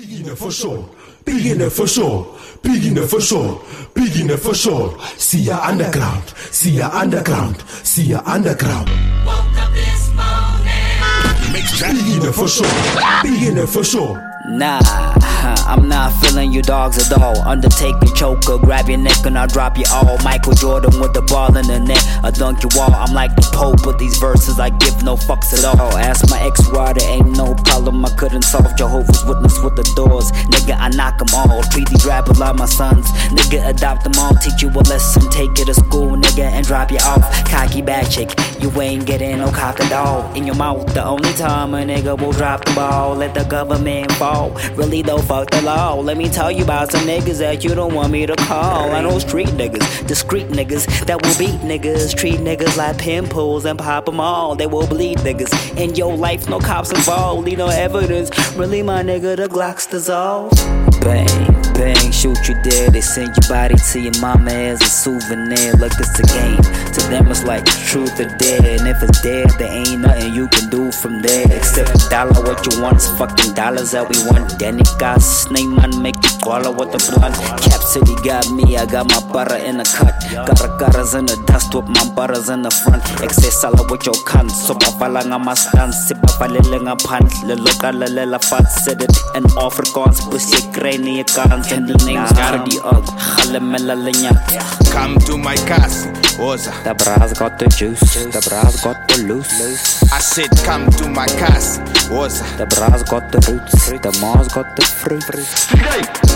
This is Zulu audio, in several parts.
Beginner for sure. Beginner for sure. Beginner for sure. Beginner for sure. See ya underground. See ya underground. See ya underground. Beginner for sure. Beginner for sure. Nah, I'm not feeling you dogs at all. Undertaker, choker, grab your neck and I'll drop you all. Michael Jordan with the ball in the net, I dunk you all. I'm like the Pope with these verses, I give no fucks at all. Ask my ex why there ain't no problem I couldn't solve. Jehovah's Witness with the doors, nigga, I knock them all. Treat these rappers like my sons, nigga, adopt them all. Teach you a lesson, take you to school, nigga, and drop you off. Cocky back chick, you ain't getting no cock at all. In your mouth, the only time a nigga will drop the ball. Let the government fall. Really though, fuck the law. Let me tell you about some niggas that you don't want me to call. I know street niggas, discreet niggas that will beat niggas, treat niggas like pimples and pop them all. They will bleed niggas. In your life, no cops involved, leave no evidence. Really, my nigga, the Glocks dissolve. Bang, bang, shoot you dead. They send your body to your mama as a souvenir. Like it's a game. To them, it's like truth or dead. And if it's dead, there ain't nothing you can do from there. Except dollar, what you want is fucking dollars that we want. Danny got snake man, make you swallow with the blunt. Cap City got me, I got my butter in the cut. Got a gutters in the dust with my butters in the front. Excess sala with your cunt. So bafala nga ma stance, si bafalele nga pant. Leloka lelela fat, said it in Afrikaans. Pussy krene je kans. En die names gotta die ook. Galemela lenyak. Come to my casa, Oza. The bra's got the juice, the bra's got the loose. I said, come to my casa, Oza. The bra's got the roots, the ma's got the fruit.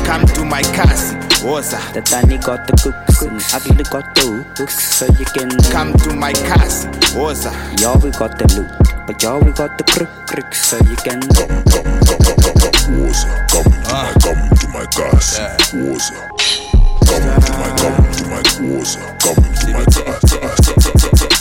Come to my casa, Oza. The tiny got the cooks, and ugly got the hooks. So you can Come to my casa, Oza. Y'all we got the loot, but y'all we got the crook crook. So you can Waza, come to my, come to my casa. Waza. Come to my, come to my, Waza. Come to my casa.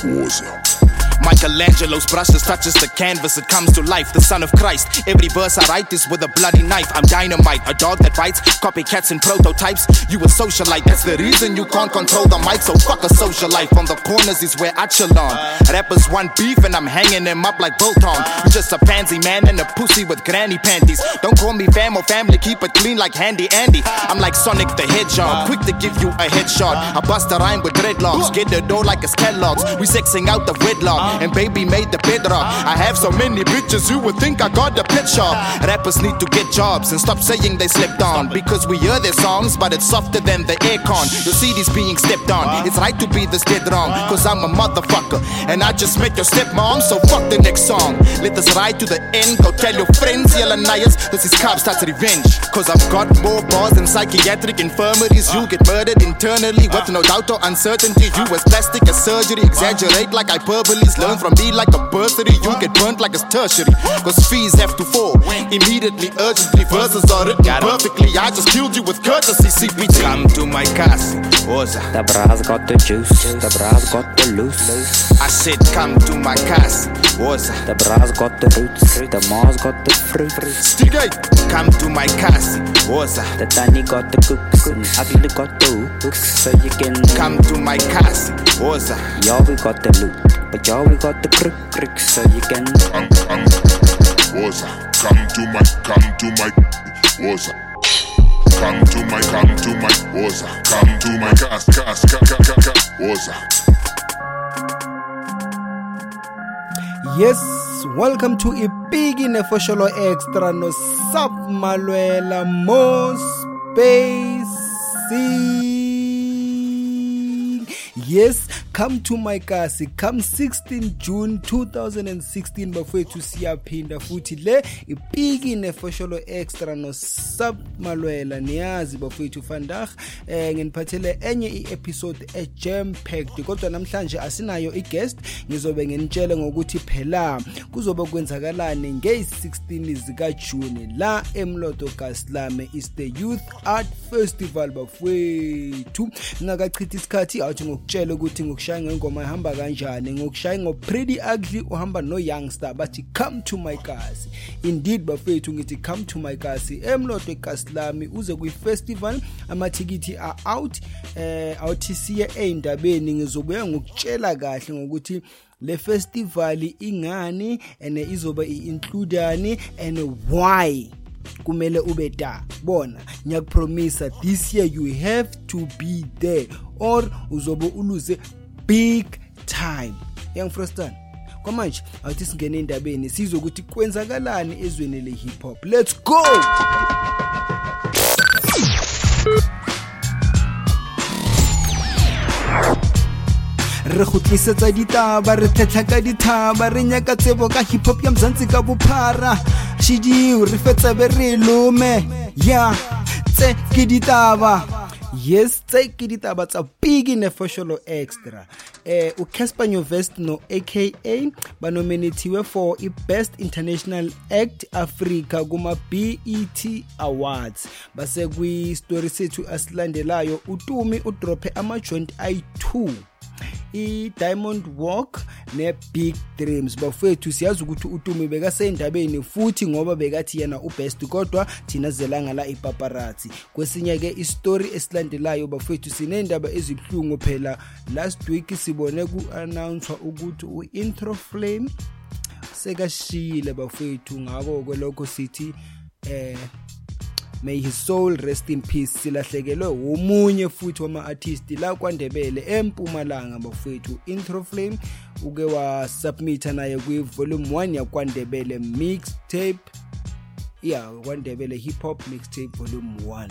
Waza. Michelangelo's brushes touches the canvas, it comes to life. The Son of Christ. Every verse I write is with a bloody knife. I'm dynamite, a dog that bites, copycats and prototypes. You a socialite, that's the reason you can't control the mic. So fuck a social life. On the corners is where I chill on. Rappers want beef and I'm hanging them up like Bolton. You just a pansy man and a pussy with granny panties. Don't call me fam or family, keep it clean like Handy Andy. I'm like Sonic the Hedgehog, quick to give you a headshot. I bust a rhyme with dreadlocks, get the dough like it's Kellogg's. We sexing out the wedlock, and baby made the bedrock. I have so many bitches, you would think I got the pet shop. Rappers need to get jobs and stop saying they slept on. Because we hear their songs, but it's softer than the aircon. Your CD's being stepped on. It's right to be this dead wrong, cause I'm a motherfucker. And I just met your stepmom, so fuck the next song. Let us ride to the end, go tell your friends, yell Ananias, this is cops, that's revenge. Cause I've got more bars than psychiatric infirmaries. You'll get murdered internally with no doubt or uncertainty. You as plastic as surgery, exaggerate like hyperboles. Learn from me like a bursary, you get burnt like it's tertiary. Cause fees have to fall immediately, urgently. Verses are written perfectly. I just killed you with courtesy, CPT. Come to my casa, Oza. The bra's got the juice, the bra's got the loose. I said, come to my casa, Oza. The bra's got the roots, the ma's got the fruit. Stigay, come to my casa, Oza. The tiny got the cooks, and ugly got the hooks. So you can Come to my casa, Oza. Y'all we got the loot, but y'all we got the crook crook. So you can Come, come, Waza. Come to my, come to my, Waza. Come to my, come to my, Waza. Come to my casa, casa, casa, casa, Waza. Yes, welcome to Ipigi Nefosholo Extra no Submalwela Mo Spacing. Yes, come to my kasi. Come 16 June 2016 bafowethu siyaphinda futhi le ipiki nefosholo extra no submalwela niyazi bafowethu vandag eh nginiphathele enye i-episode e-jam packed kodwa namhlanje asinayo i-guest. Ngizobe nginitshele ngokuthi phela kuzobe kwenzakalani ngey-16 zikajuni la emloto gaslame is the youth art festival bafowethu ngingakachithi isikhathi awuthi ngokutshela ukuthi ngokushaya ngengoma ihamba kanjani ngokushaya ngo-pretty ugly uhamba no-youngster bathi come to my kasi indeed bafethu ngithi come to my kasi emloto egasi lami uze kwi-festival amathikithi a-out eh awuthi siye ey'ndabeni. Ngizobuya ngokutshela kahle ngokuthi le festival ingani and izoba i-includani and why? Kumele ube da. Bona ngiyakupromisa this year you have to be there or uzobe uluze big time. Yangifrostana kwamanje awuthi singene endabeni sizwe ukuthi kwenzakalani ezweni le-hip hop let's go! Re go tlisetsa ditaba re tlhetlha ka dithaba re nyaka tsebo ka hip hop ya mzantsi ka bophara. Shidiu re fetsebe re lome ya tse ke ditaba yes tse ke ditaba tsa pigi nefosholo extra. Eh uCasper Nyovest no aka banominatiwe for i-best international act Africa kuma BET Awards. Base kwi story sethu asilandelayo uTumi udrope ama joint ayi2 i-diamond walk ne-big dreams. Bafethu siyazi ukuthi utumi bekasendabeni futhi ngoba bekathi yena ubest kodwa thina zelanga la ipaparazzi. Kwesinye-ke istori esilandelayo bafethu sinendaba ezibuhlungu phela. Last week sibone ku-announcwa ukuthi u-intro flame sekashiyile bafethu ngako-ke lokho sithi eh may his soul rest in peace. Silahlekelwe omunye futhi wama-artist la kwandebele empumalanga bafowethu intro flame uke wasubmitha naye kwi-volume 1 yakwandebele mixtape. Ya kwandebele hip hop mixtape volume 1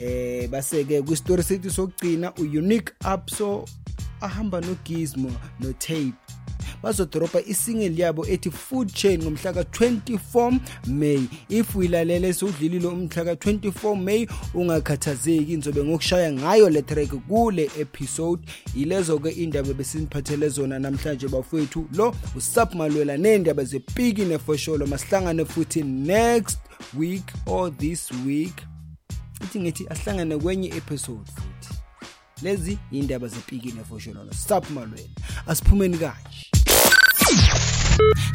eh base-ke kwistori sethu sokugcina u-unique upso ahamba nogizmo notape. Bazodoroba isingle yabo ethi food chain ngomhla ka-24 may. If uyilalele sewudlulile umhla ka-24 may ungakhathazeki. Ngizobe ngokushaya ngayo le track kule episode. Yilezo-ke indaba besiniphathele zona namhlanje bafowethu lo usap malwela ney'ndaba zepiki nefosholo masihlangane futhi next week or this week. Ithi ngithi asihlangane kwenye episode futhi. Lezi indaba zepiki nefosholo nosap malwela. Asiphumeni kanje.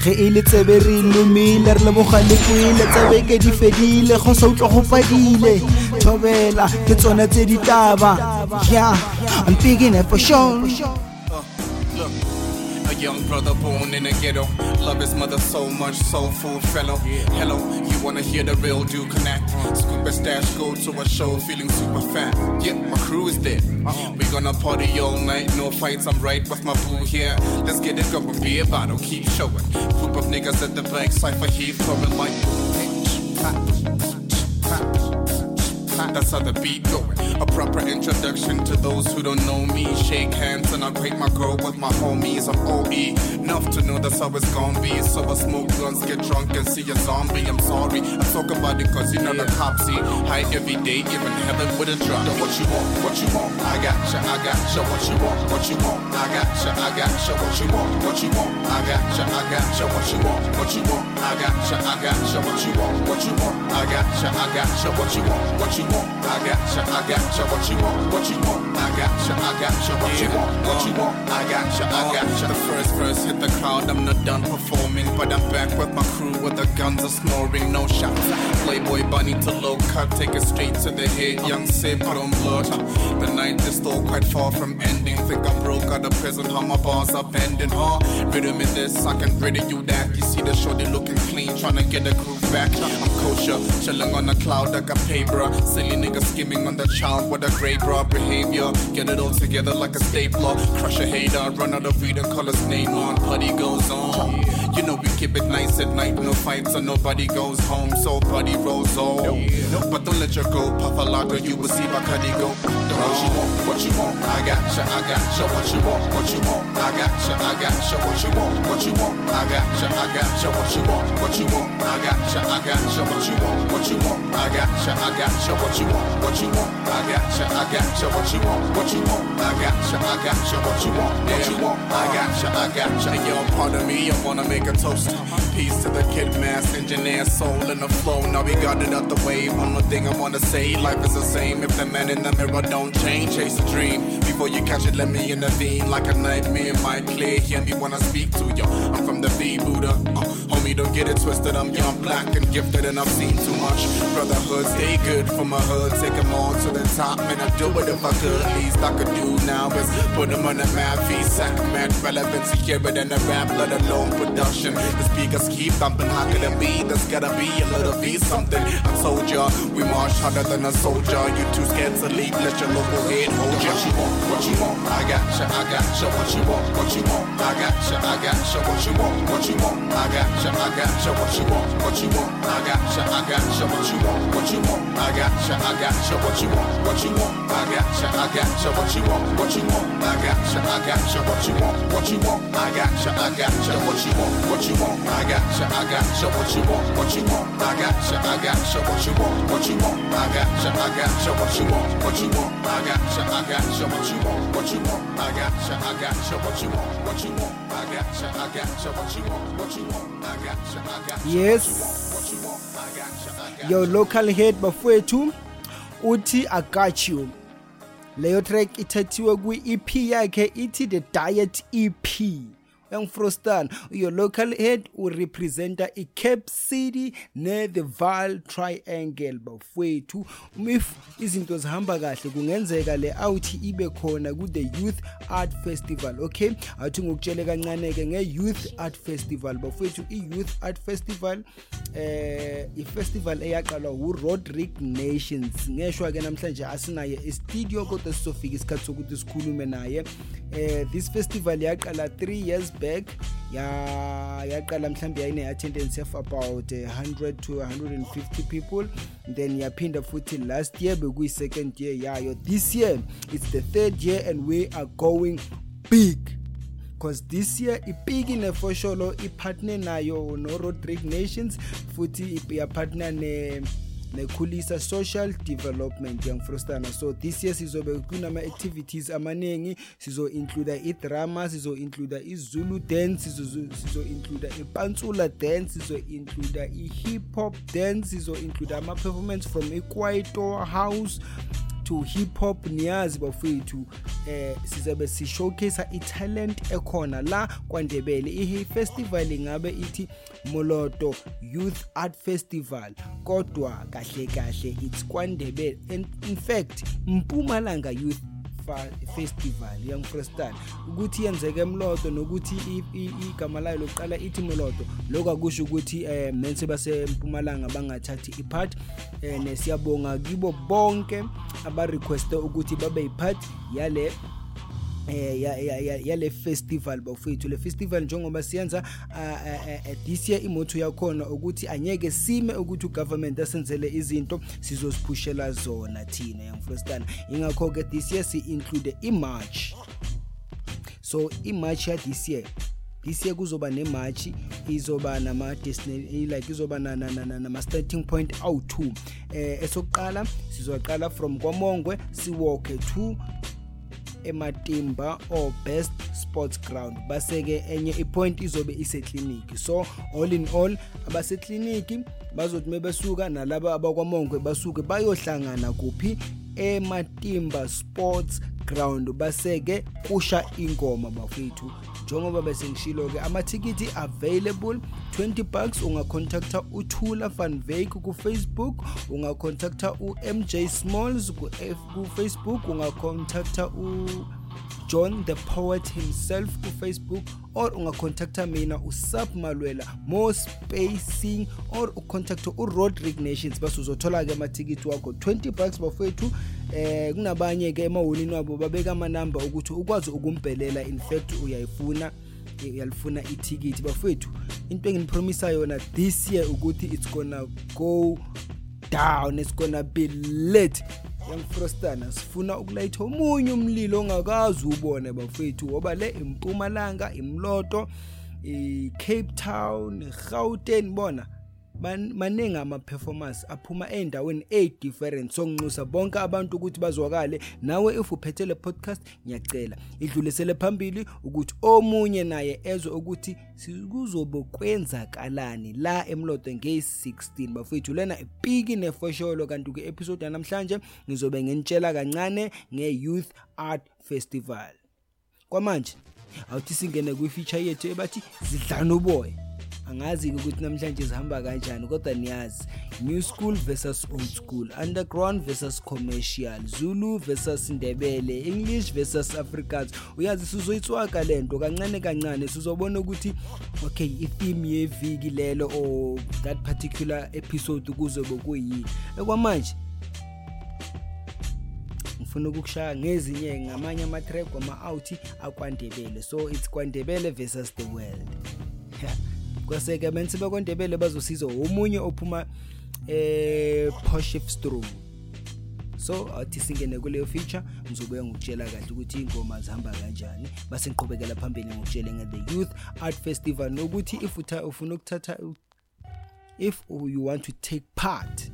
Ge e le tsebe re lomile re leboga le kwele tsebe ke di fedile go sa utlwa go padile thobela ke tsona tse ditaba ya i'm picking it for sure. Young brother born in a ghetto. Love his mother so much, soulful fellow. Hello, you wanna hear the real do connect? Scoop a stash, go to a show, feeling super fat. Yeah, my crew is there. We gonna party all night, no fights. I'm right with my boo here. Let's get it going, be a bottle, keep showing. Group of niggas at the back, cipher heat, pouring like. That's how the beat going. A proper introduction to those who don't know me. Shake hands and I break my girl with my homies. I'm OE. Enough to know that's how it's gonna be. So I smoke blunts, get drunk and see a zombie. I'm sorry. I talk about it cause you know the cops see. High every day, even heaven with a drop. Yo, what you want? What you want? I got ya, I got ya. What you want? What you want? I got ya, I got ya. What you want? What you want? I got ya, I got ya. What you want? What you want? I got ya, I got ya. What you want? What you want? I got ya, I got ya. What you want? What you want? I got ya, I got ya. What you want? What you want? I got ya, I got ya. What you want? What you want? I got ya, I got ya. The first verse hit the crowd. I'm not done performing, but I'm back with my crew with the guns are snoring. No shots. Playboy bunny to low cut, take it straight to the head. Young sip, put on blood. The night is still quite far from ending. Think I'm broke out of prison, how my bars are bending, huh? Rhythm in this, I can ready you that. You see the shorty looking clean, trying to get the groove back. I'm kosher, chilling on a cloud like a pay bruh. Silly nigga skimming on the child with a grey bra behavior. Get it all together like a stapler. Crush a hater, run out of weed and call his name on. Party goes on. You know we keep it nice at night, no fights and nobody goes home. So buddy rolls on. But don't let your go puff a lager, you will see my cuddy go. What you want? What you want? I got ya, I got ya. What you want? What you want? I got ya, I got ya. What you want? What you want? I got ya, I got ya. What you want? What you want? I got ya, I got ya. What you want? What you want? I got ya, I got ya. What you want? What you want? I got ya, I got ya. What you want? What you want? I got ya, I got ya. What you want? What you want? I got ya, I got ya. Yo, pardon me, I wanna make a toast. Peace to the kid, mass engineer, soul in the flow. Now we got it out the way. One more thing I wanna say, life is the same. If the man in the mirror don't change, chase a dream. Before you catch it, let me intervene. Like a nightmare might clear. Hear me when I speak to you. I'm from the V Buddha. Uh, homie, don't get it twisted. I'm young, black, and gifted, and I've seen too much. Brotherhood, stay good for my hood. Take them all to the top, man. I do it if I could. Least I could do now is put them on the map. Feet sack mad relevancy here, but in the rap, let alone production. The speakers keep thumping. How could it be? There's gotta be a little be something. I told ya, we march harder than a soldier. You too scared to leave, let your local head hold ya. What you want? What you want? I got ya, I got ya. What you want? What you want? I got ya, I got ya. What you want? What you want? I got ya, I got ya. What you want? What you want? I got ya, I got ya. What you want? What you want? I got ya, I got ya. What you want? What you want? I got ya, I got ya. What you want? What you want? I got ya, I got ya. What you want? What you want? I got ya, I got ya. What you want? What you want? I got ya, I got ya. What you want? What you want? I got ya, I got ya. What you want? What you want? I got ya, I got ya. What you want? What you want? I got ya, I got ya. What you want? What you want? I got ya, I got ya. What you want? What you want? I got ya, I got ya. What you want? What you want? I got I. Yes. You want? I got got ya. your local head bafowethu uthi i got you leyo track ithathiwe kwi-ep yakhe ithi the diet ep uyangifrostana your local head urepresenta i-cape city ne-the triangle bafowethu. If izinto zihamba kahle kungenzeka le out ibe khona ku-the youth art festival okay? Athi ngokutshele kancane-ke nge-youth art festival bafowethu i-youth art festival eh i-festival eyaqalwa urodrick nations. Ngeshwa-ke namhlanje asinaye istudio kodwa sizofika isikhathi sokuthi sikhulume naye. Eh this festival yaqala 3 years back. Ya yaqala mhlawumbe yayine-attendance of about eh, 100 to 150 people. Then yaphinda futhi last year bekuyi-second year yayo. This year it's the third year and we are going big. Because this year ipiki nefosholo ipartner nayo no-rodrick nations futhi yapartner ne nekhulisa social development yangifrostana so this year sizobe kunama-activities amaningi. Sizo-includa idrama sizo-includa izulu dance sizo- sizo-includa ipantsula dance sizo-includa i-hip hop dance sizo-includa ama-performance from ikwaito house. To hip hop niyazi bafowethu eh sizabe sishowcase italent ekhona la kwaNdebele. I festival ingabe ithi Moloto Youth Art Festival kodwa kahle kahle it's kwaNdebele. And in fact Mpumalanga Youth festival yangifrestan ukuthi yenzeke emloto nokuthi i- i- igama layo lokuqala ithi moloto lokho akusho ukuthi eh mense basempumalanga bangathathi ipart eh nesiyabonga kibo bonke abarequeste ukuthi babe yipart yale eh ya ya ya- yale festival bafethu le festival njengoba siyenza ah, ah, ah, this year imotto yakhona ukuthi anyeke sime ukuthi ugovernment asenzele izinto sizosiphushela zona thina yangifrostana ingakho ke this year si include imarch. So imarch ya this year this year kuzoba nemarch izoba nama destination like izoba na- na- na- na- nama starting point awu2 eh esokuqala sizoqala from kwamongwe siwalke to ematimba or best sports ground. Baseke enye ipoint izobe iseclinic so all in all abaseclinic bazothi mebesuka nalabo abakwamongwe basuke bayohlangana kuphi ematimba sports ground. Baseke kusha ingoma bafethu njengoba bese ngishilo ke amathikithi available 20 bucks ungacontacta uthula van Wyk ku Facebook ungacontacta uMJ Smalls ku F ku Facebook ungacontacta u John the Poet himself ku Facebook or ungacontacta mina uSub Malwela more spacing or ucontacta uRodrick Nations. Base uzothola ke amathikithi wakho 20 bucks bafethu eh kunabanye ke emahholini wabo babeka ama number ukuthi ukwazi ukumbhelela in fact uyayifuna uyalifuna ithikithi. Bafethu into enginipromisa yona this year ukuthi it's gonna go down it's gonna be lit. Yangifrostana sifuna ukulayitha omunye umlilo ongakazi ubone bafethu ngoba le impumalanga imloto i-cape town i-gauteng bona ban- maningi ama-performance aphuma ey'ndaweni eyi-different so nginxusa bonke abantu ukuthi bazwakale. Nawe if uphethe le podcast ngiyacela idlulisele phambili ukuthi omunye naye ezwe ukuthi kuzobe kwenzakalani la emlodo ngeyi-16 bafowethu lena ipiki nefosholo kanti kwi-episode yanamhlanje ngizobe nginitshela kancane nge-youth art festival. Kwamanje awuthi singene kwi-feature yethu ebathi zidlana uboya. Angazi-ke ukuthi namhlanje zihamba kanjani kodwa niyazi new school versus old school underground versus commercial zulu versus ndebele english versus africans uyazi sizoyitswaka le nto kancane kancane sizobona ukuthi okay itheme yeviki lelo or that particular episode kuzobe kuyini. Ekwamanje ngifuna ukukushaya ngezinye ngamanye ama-track wama-out akwandebele. So it's kwandebele versus the world. kwaseke bensi bekwandebele bazosiza omunye ophuma eh Potchefstroom so athi singene kuleyo feature ngizobuya ngokutshela kahle ukuthi ingoma zihamba kanjani. Base ngiqhubekela phambili ngokutshela nge-the youth art festival nokuthi if utha- ufuna ukuthatha if you want to take part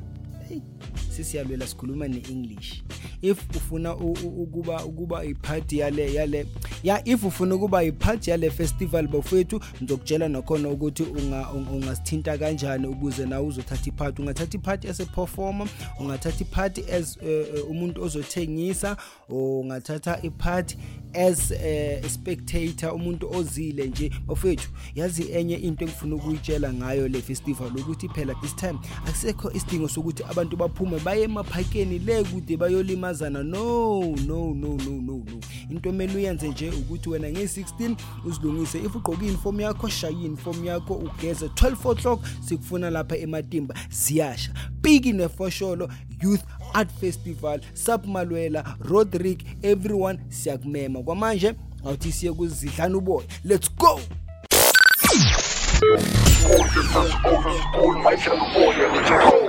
hey, sisiyalwela sikhuluma ne-english. If ufuna u- u- ukuba ukuba iphathi yale yale ya if ufuna ukuba iphathi yale festival bafowethu ngizokutshela nakhona ukuthi unga- un- ungasithinta kanjani ukuze nawe uzothatha iphathi ungathatha iphathi as a performer ungathatha iphathi as uh, umuntu ozothengisa or ungathatha iphathi as uh, a spectator umuntu ozile nje. Bafowethu yazi enye into engifuna ukuyitshela ngayo le festival ukuthi phela this time akusekho isidingo sokuthi abantu baphume baye emaphakeni le kude bayolimazana no no no no no no into emele uyenze nje ukuthi wena nge-16 uzilungise if ugqoke uniform yakho shaya uniform yakho ugeze 12 o'clock sikufuna lapha ematimba ziyasha piki nefosholo youth art festival submalwela rodrick everyone siyakumema kwamanje awuthi siye kuzidlana uboya let's go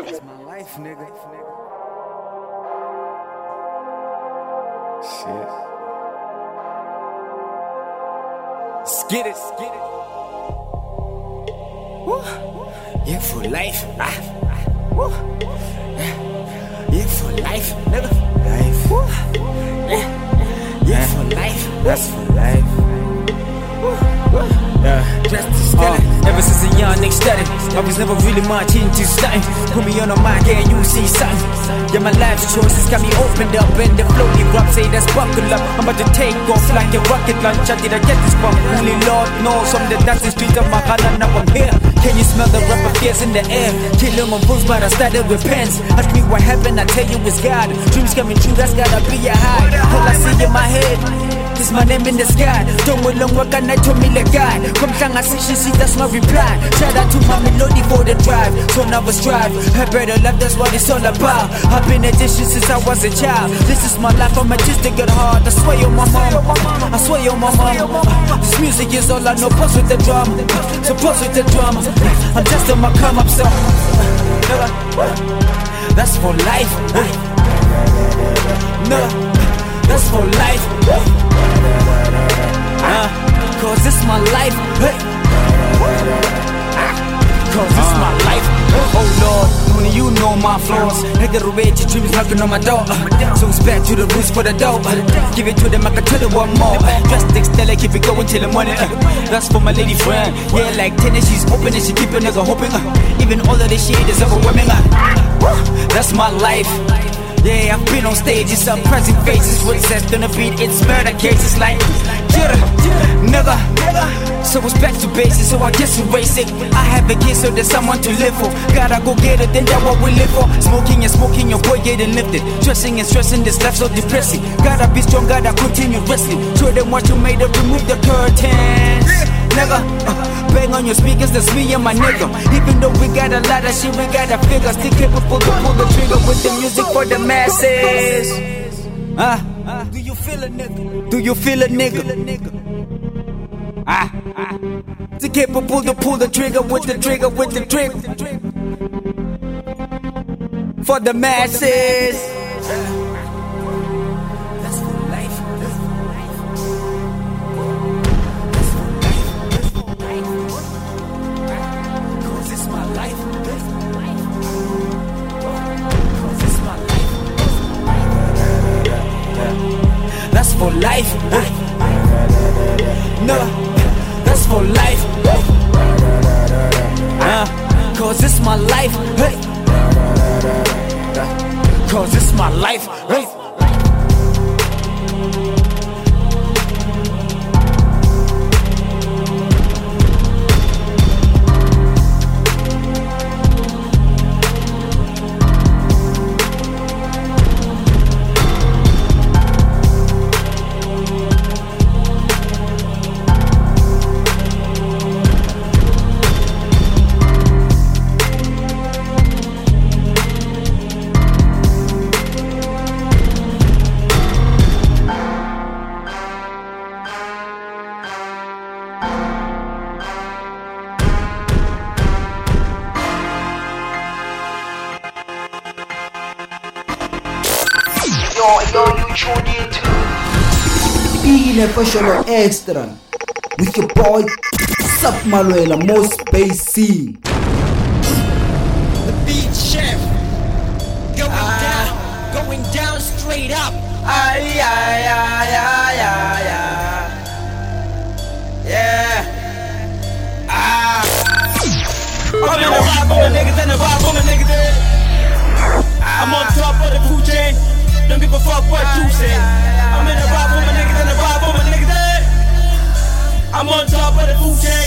It's my life, nigga. Shit. Skid it, skid it. Woo. Yeah, for life. Ah. Woo. Yeah. for life, nigga. Life. Woo. Yeah. yeah, for life. That's for life. Yeah. Just to steady. Uh, ever since a young steady, I was never really much into stunting. Put me on a mic and you see something. Yeah, my life's choices got me opened up and the flow erupt. Say that's buckle up. I'm about to take off like a rocket launch. How did I get this far? Only Lord knows. I'm the dancing street of my Ghana. Now I'm here. Can you smell the rubber fears in the air? Killing on fools, but I started with pens. Ask me what happened, I tell you it's God. Dreams coming true, that's gotta be a high. All I see in my head. This my name in the sky. Don't wait long work and I told me the guy. Come down, I see she see that's my reply. Shout out to my melody for the drive. So I strive. I better love, that's what it's all about. I've been addiction since I was a child. This is my life, I'm just to get hard. I swear on my mom. I swear on my mom. This music is all I know. Pause with the drum. So pause with the drum. I'm just on my come up, so. That's for life. No, that's for life. Uh, Cause it's my life. Hey. Cause it's my life. Oh Lord, only you know my flaws. Nigga, revenge, your dreams knocking on my door. So it's back to the roots for the dope. Give it to them, I can tell you one more. Drastic Stella, keep it going till the morning. That's for my lady friend. Yeah, like tennis, she's open and she keep a nigga hoping. Even all of this shit is overwhelming. That's my life. Yeah, I've been on stages, surprising faces with zest on the beat. It's murder cases like, yeah, never. So it's back to basics, so I just erase it. I have a kid, so there's someone to live for. Gotta go get it, then that's what we live for. Smoking and smoking, your boy getting lifted. Stressing and stressing, this life so depressing. Gotta be strong, gotta continue wrestling. Show them what you made up, remove the curtains. Never uh, bang on your speakers, that's me and my nigga. Even though we got a lot of shit, we got a figure. Still capable to pull the trigger with the music for the masses. Ah, uh, do you feel a nigga? Do you feel a nigga? Ah, ah. Still capable to pull the trigger with the trigger with the trigger. For the masses. That's for life. No, that's for life. Uh, Cause it's my life. Hey. Cause it's my life. Hey. Fashion Extra with your boy Sup Maluela Most Bassy. beat chef. Going down, going down straight up. Ay, ay, ay, ay, ay, ay. Yeah. Ah. I'm in the vibe for my niggas and the vibe for my niggas. eh. I'm on top of the food chain. Don't give a fuck what you say. I'm in the vibe for my niggas I'm on top of the food chain.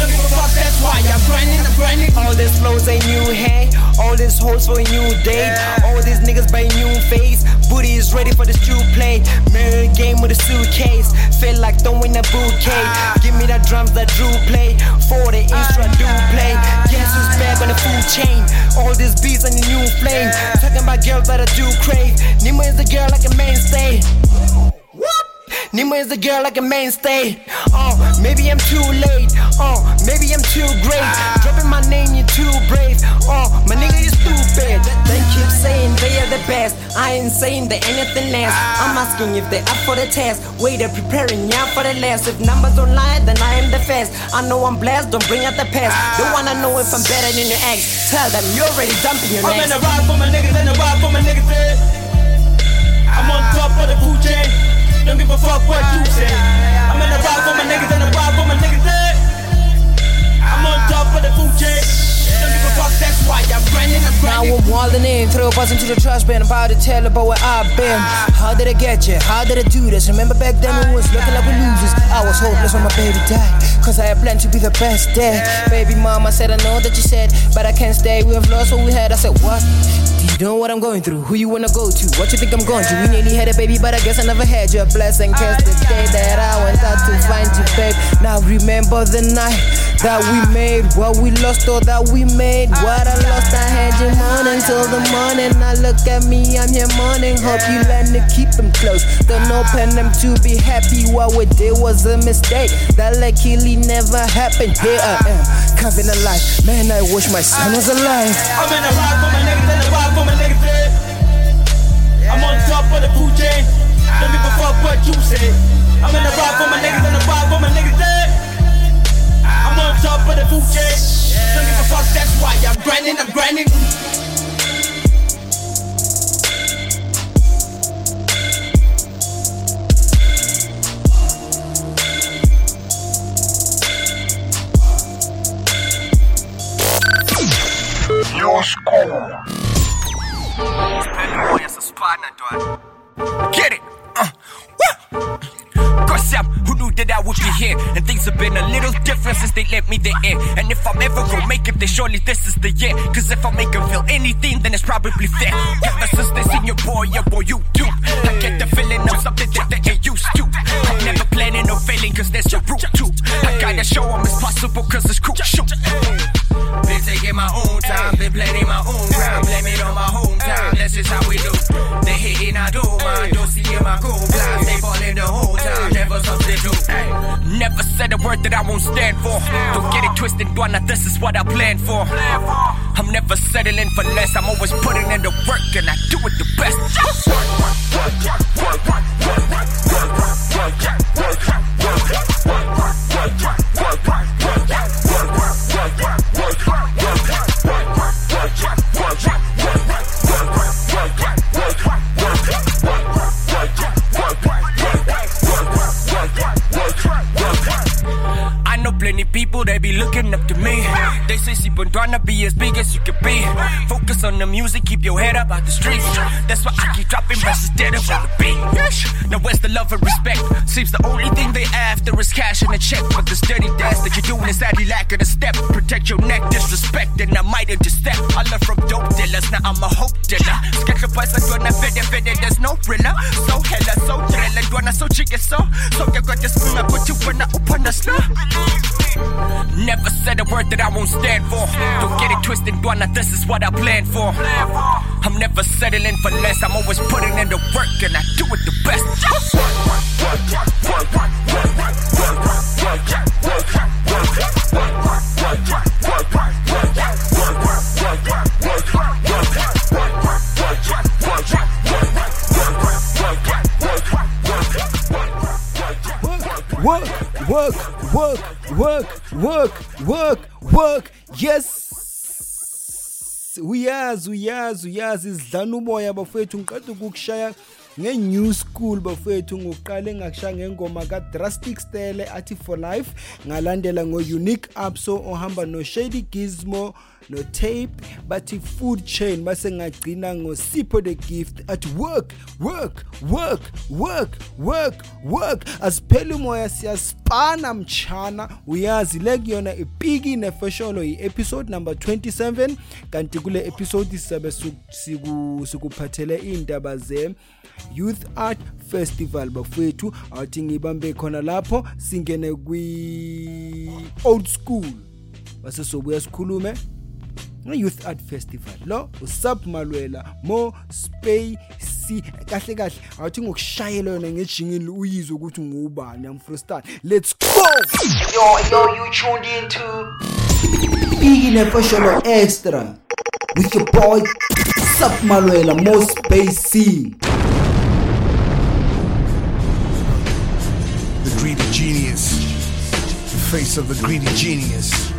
Don't give a fuck, that's why I'm grinding, I'm grinding. All this flows ain't new, hey. All this hoes for a new date. All these niggas by new face. Booty is ready for the stew play. Mirror game with a suitcase. Feel like throwing a bouquet. Give me the drums that Drew play. For the instru do play. Guess who's back on the food chain? All these beats on the new flame. Talking about girls that I do crave. Nima is the girl like a mainstay. Nima is the girl like a mainstay. Oh, maybe I'm too late. Oh, maybe I'm too great. Dropping my name, you're too brave. Oh, my nigga, you stupid. They keep saying they are the best. I ain't saying they anything less. I'm asking if they up for the test. Wait, they're preparing yeah for the last. If numbers don't lie, then I am the best. I know I'm blessed, don't bring out the past. They wanna know if I'm better than your ex. Tell them you're already dumping your I'm in next. the vibe for my niggas and the vibe for my niggas. I'm on top of the food chain. Don't give a fuck what you say. I'm in the vibe for my niggas and the vibe for my niggas. eh. I'm on top of the food chain. A Now. I'm wildin' in, throw buzz into the trash bin, about to tell about where I've been. How did I get you? How did I do this? Remember back then we was looking like we losers. I was hopeless when my baby died, cause I had planned to be the best dad. Baby mama said, I know that you said, but I can't stay. We have lost what we had. I said, what? Do you know what I'm going through? Who you wanna go to? What you think I'm going to? We nearly had a baby, but I guess I never had your blessing. Cause the day that I went out to find you, babe. Now remember the night that we made, what we lost or that we made. What I lost, I had you morning till the morning. Now look at me, I'm here morning. Hope you learn to keep them close. Don't open them to be happy. What we did was a mistake. That luckily never happened. Here I am, coming alive. Man, I wish my son was alive. I'm in the vibe for my niggas and the vibe for my niggas. eh. I'm on top of the food chain. Don't give a fuck what you say. I'm in the vibe for my niggas and the vibe for my niggas. eh. I'm on top of the food chain. Don't give a fuck, that's why I'm grinding, I'm grinding. Get it? Cause I'm who knew that I would be here. And things have been a little different since they let me there. And if I'm ever gonna make it, then surely this is the year. Cause if I make them feel anything, then it's probably fair. Ever since they seen your boy, your boy, you do. I get the feeling of something that they ain't used to. I'm never planning on failing, cause there's a root too. I gotta show them it's possible, cause it's. Shoot. Been taking my own time, been planning my own grind, blame it on my hometown. That's just how we do. They hating, I don't mind, don't see him, I go blind. Stay falling the whole time, never substitute. Ay. Never said a word that I won't stand for. Don't get it twisted, Dwana, this is what I plan for. I'm never settling for less, I'm always putting in the work and I do it the best. I looking up to me. They say, si trying to be as big as you can be. Focus on the music, keep your head up out the streets. That's why I keep dropping verses dead up on the beat. Now, where's the love and respect? Seems the only thing they after is cash and a check. But this dirty dance that you're doing is sadly lacking a step. Protect your neck, disrespect, and I might intercept. I learned from dope dealers, now I'm a hope dealer. Bus, I do not fit it, fit it, there's no thriller. So hella, so thriller, do not so chicken, so. So you got this, I put you in the open the snow. never said a word that I won't stand for. Don't get it twisted, Dwana, this is what I planned for. I'm never settling for less, I'm always putting in the work and I do it the best. What? Work, work, work, work, work, work. Yes. uyazi uyazi uyazi sidlana umoya bafethu ngiqeda ukukushaya nge-new school bafethu ngokuqala engakushaya ngengoma ka-drastic stele athi for life ngalandela ngo-unique upso ohamba no-shady gizmo no-tape bathi food chain base ngagcina ngosipho the gift athi work work work work work work. Asiphele umoya siyaspana mchana uyazi le kuyona ipiki nefasholo yi-episode number 27 kanti kule episode sizabe su- siku- sikuphathele iy'ndaba ze youth art festival bafowethu awuthi ngibambe khona lapho singene kwi-old school. Base sobuya sikhulume. Nge-youth art festival. Lo usub malwela mo space kahle kahle. Awuthi ngokushayela yona ngejingini uyizwe ukuthi ngubani. Amfrostan let's go! Yo, yo, you tuned into Biggie Nefasholo Extra. With your boy Sup Malwela Mo Space The greedy genius. The face of the greedy genius.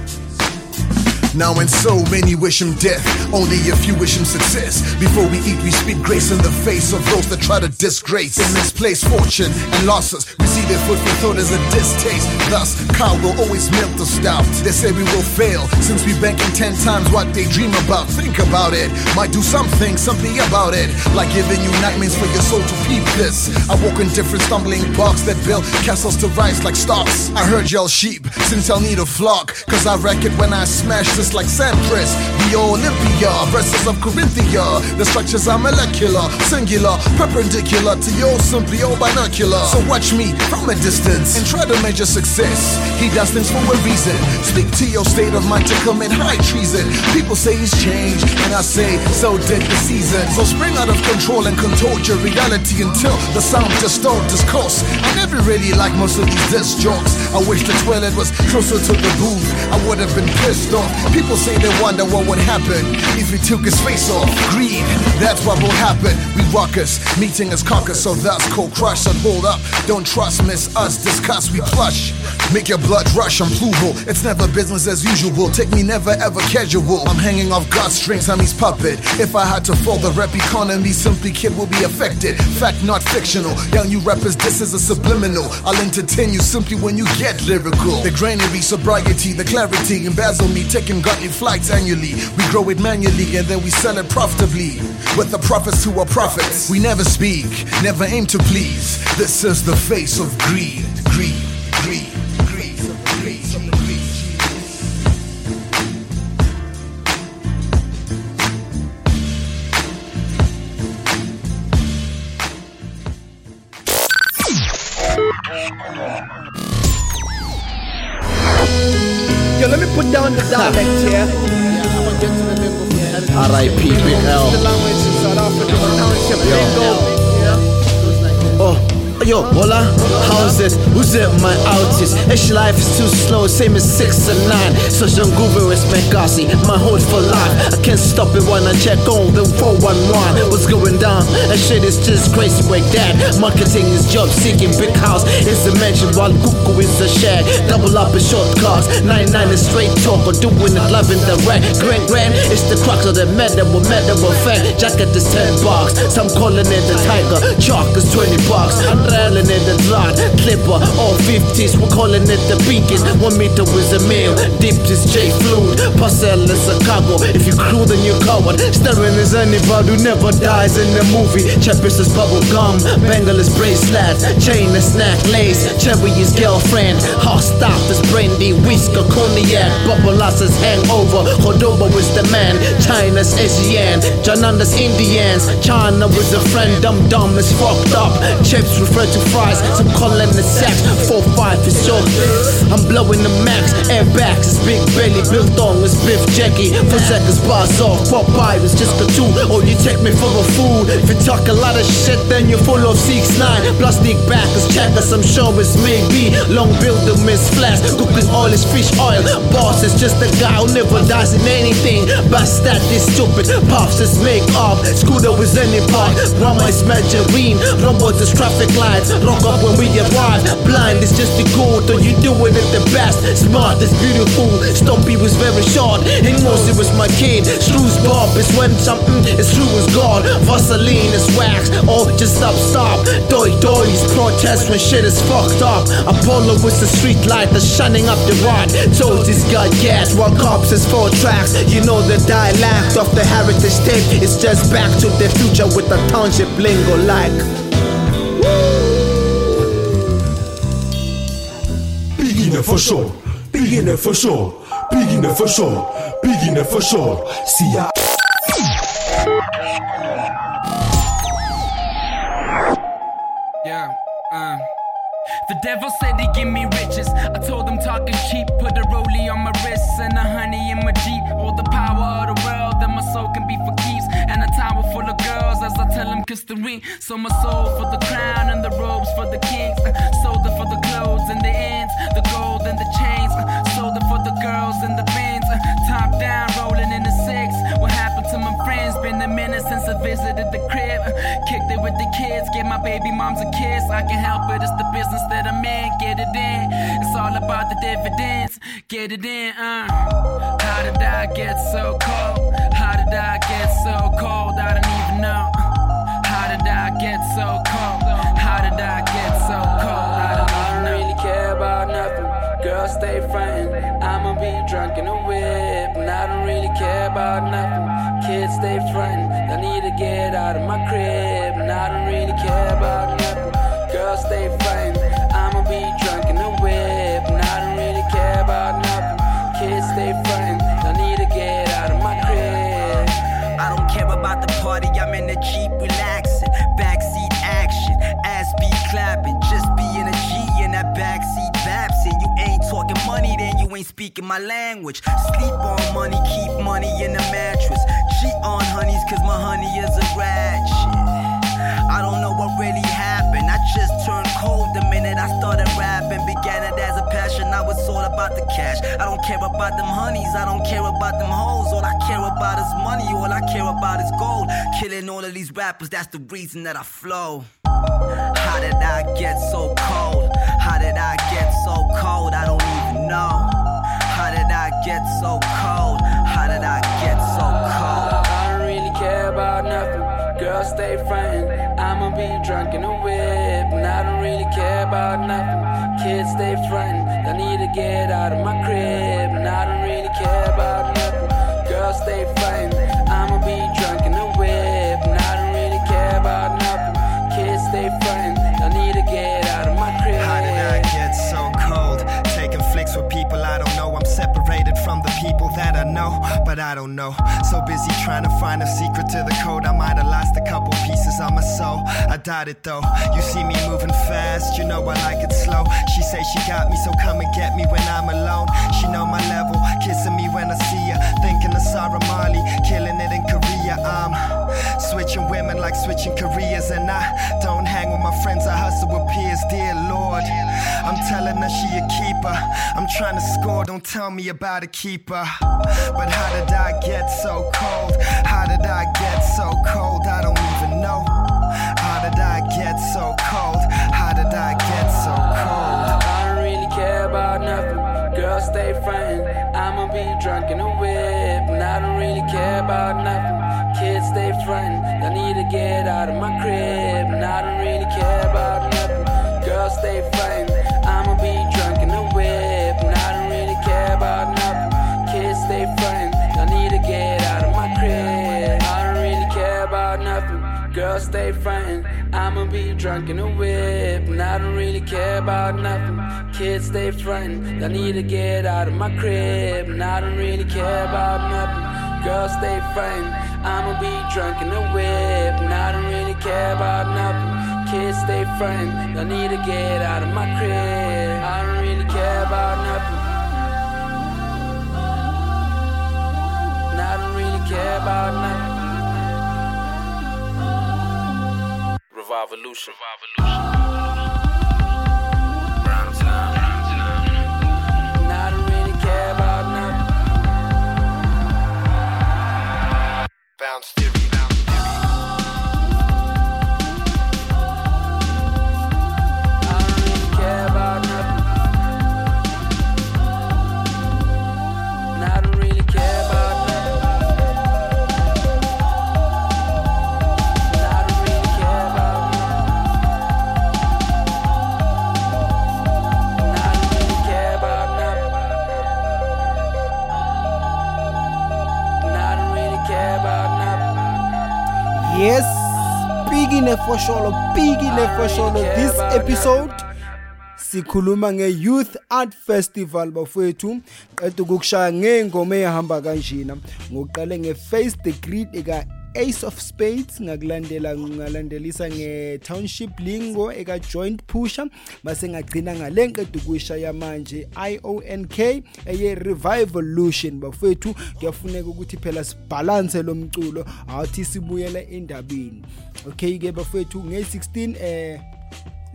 Now when so many wish him death, only a few wish him success. Before we eat, we speak grace in the face of those that try to disgrace and misplace fortune and losses. We see their foot for thought as a distaste. Thus, cow will always milk the stout. They say we will fail since we banking ten times what they dream about. Think about it. Might do something, something about it. Like giving you nightmares for your soul to peep this. I walk in different stumbling blocks that build castles to rise like stars. I heard y'all sheep, since I'll need a flock. Cause I wreck it when I smash this like Sampras. The Olympia versus of Corinthia. The structures are molecular, singular, perpendicular to your simply all binocular. So watch me from a distance and try to measure success. He does things for a reason. Speak to your state of mind to commit high treason. People say he's changed, and I say so did the season. So spring out of control and contort your reality until the sound distort discourse. I never really liked most of these disc jokes. I wish the toilet was closer to the booth. I would have been pissed off. People say they wonder what would happen if we took his face off. Greed, that's what will happen. We ruckus, meeting as caucus, so thus cold crush and hold up. Don't trust, miss us, discuss, we plush. Make your blood rush, I'm plural. It's never business as usual. Take me never ever casual. I'm hanging off God's strings, I'm his puppet. If I had to fall, the rap economy simply kid will be affected. Fact, not fictional. Young you rappers, this is a subliminal. I'll entertain you simply when you get lyrical. The granary, sobriety, the clarity, embezzle me, taking godly flights annually. We grow it manually and then we sell it profitably. With the prophets who are prophets, we never speak, never aim to please. This is the face of greed, greed, greed, down the dialect here. R.I.P. Big L. The language in South Africa, township, lingo. Oh, yo, hola, how's this? Who's it? My artist. Ish life is too slow, same as six and nine. Such a guru is Megasi, my hold for life. I can't stop it when I check on the 411. What's going down? That shit is just crazy like that. Marketing is job seeking, big house is the mansion, while Google is the share. Double up in short cars, 99 is straight talk, or doing it live the rack. Grand Grand, it's the crux of the matter, what matter of fact. Jacket is 10 bucks, some calling it the tiger. Chalk is 20 bucks, Railing it the dot. Clipper, all 50s, we're calling it the beacon. One meter is a meal, dipped is J Fluid, parcel is a cargo. If you crew, then you coward. Staring is anybody who never dies in the movie. Chappers is bubble gum, bangle is bracelet, chain is snack lace, cherry is girlfriend, hot stop is brandy, whisker, cognac, bubble is hangover, Cordoba is the man, China's Asian, Jananda's Indians, China was a friend, dumb dumb is fucked up, chips refer to fries, some calling the sex, 4-5 is short, I'm blowing the max, airbags is big belly, built on is Biff Jackie, for seconds bars off, Popeye was just a tool, or you take me for a fool, If you talk a lot of shit, then you're full of 6'9. Plastic backers, checkers, I'm sure it's maybe. Long builder, Miss Flash, cooking all his fish oil. Boss is just a guy who never does in anything. Bust that this stupid. Pops is make up. Scooter is any part. Grandma is margarine. Robot is traffic lights. Rock up when we arrive. Blind is just the good, or you do it the best. Smart is beautiful. Stumpy was very short. And Mossy was my kid. Screws Bob is when something is true is gone. Vaseline is wax. Or just stop, stop. Doi dois protest when shit is fucked up. Apollo was the street light that's shining up the rod. Josy's got gas. One cops is four tracks. You know the dialect of the heritage tape. It's just back to the future with the township lingo like. Beginner for sure, beginner for sure, beginner for sure, beginner for sure. See ya. Yeah, uh. The devil said he give me riches. I told him talking cheap. Put a rollie on my wrist and a honey in my jeep. All the power of the world, then my soul can be for keeps. And a tower full of girls as I tell him kiss the ring. So my soul for the crown and the robes for the kings. Sold it for the clothes and the ends, the gold and the chains. Uh, sold it for the girls and the bands. Uh, top down, rolling in the six. What happened to my friends? Been a minute since I visited the crib. Uh, kicked it with the kids, gave my baby moms a kiss. I can help it, it's the business that I'm in. Get it in. It's all about the dividends. Get it in, uh. How did I get so cold? How did I get so cold? I don't even know. How did I get so cold? How did I get so cold? Girls stay frontin'. I'ma be drunk in a whip. And I don't really care about nothing. Kids stay frontin'. I need to get out of my crib. And I don't really care about nothing. Girls stay frontin'. I'ma be drunk in a whip. And I don't really care about nothing. Kids stay frontin'. I need to get out of my crib. I don't care about the party, I'm in the Jeep relaxing. Backseat action, ass be clapping. Ain't speaking my language. Sleep on money, keep money in the mattress. Cheat on honeys, cause my honey is a ratchet. I don't know what really happened. I just turned cold the minute I started rapping. Began it as a passion, now it's all about the cash. I don't care about them honeys, I don't care about them hoes. All I care about is money, all I care about is gold. Killing all of these rappers, that's the reason that I flow. How did I get so cold? How did I get so cold? I don't even know. Get so cold? How did I get so cold? I don't really care about nothing. Girls stay frontin'. I'ma be drunk in a whip. And I don't really care about nothing. Kids stay frontin'. I need to get out of my crib. And I don't really care about I know, but I don't know. So busy trying to find a secret to the code. I might have lost a couple pieces of my soul. I doubt it though. You see me moving fast, you know I like it slow. She say she got me, so come and get me when I'm alone. She know my level, kissing me when I see her. Thinking of Sarah Marley, killing it in Korea. I'm switching women like switching careers, and I don't hang with my friends. I hustle with peers, dear Lord. I'm telling her she a keeper. I'm trying to score, don't tell me about a keeper. But how did I get so cold? How did I get so cold? I don't even know. How did I get so cold? How did I get so cold? I don't really care about nothing. Girls stay frontin'. I'ma be drunk in a whip. And I don't really care about nothing. Kids stay frontin'. I need to get out of my crib. And I don't really care about nothing. Girls stay frontin'. I'ma be drunk in a whip. And I don't really care about nothing. Kids stay frontin'. I need to get out of my crib. I don't really care about nothing. Girls stay frontin'. I'ma be drunk in a whip. And I don't really care about nothing. Kids stay frontin'. I need to get out of my crib. And I don't really care about nothing. Girls stay frontin'. I'ma be drunk in a whip. And I don't really care about nothing. Kids stay frontin'. I need to get out of my crib. I don't really care about nothing. And I don't really care about nothing. Revolution. And pikile fosholo pikile fosholo this episode sikhuluma nge-youth art festival bafowethu. Qeda ukukushaya ngey'ngoma eyahamba kanjena. Ngokuqale nge-face the grid eka-ace of spades ngakulandela ngalandelisa nge-township lingo eka-joint pusher base ngagcina ngale nqeda ukuyishaya manje i-onk eye-revivolution. Bafowethu kuyafuneka ukuthi phela sibhalanse lo mculo awuthi sibuyele endabeni. Okay-ke bafowethu nge-16 eh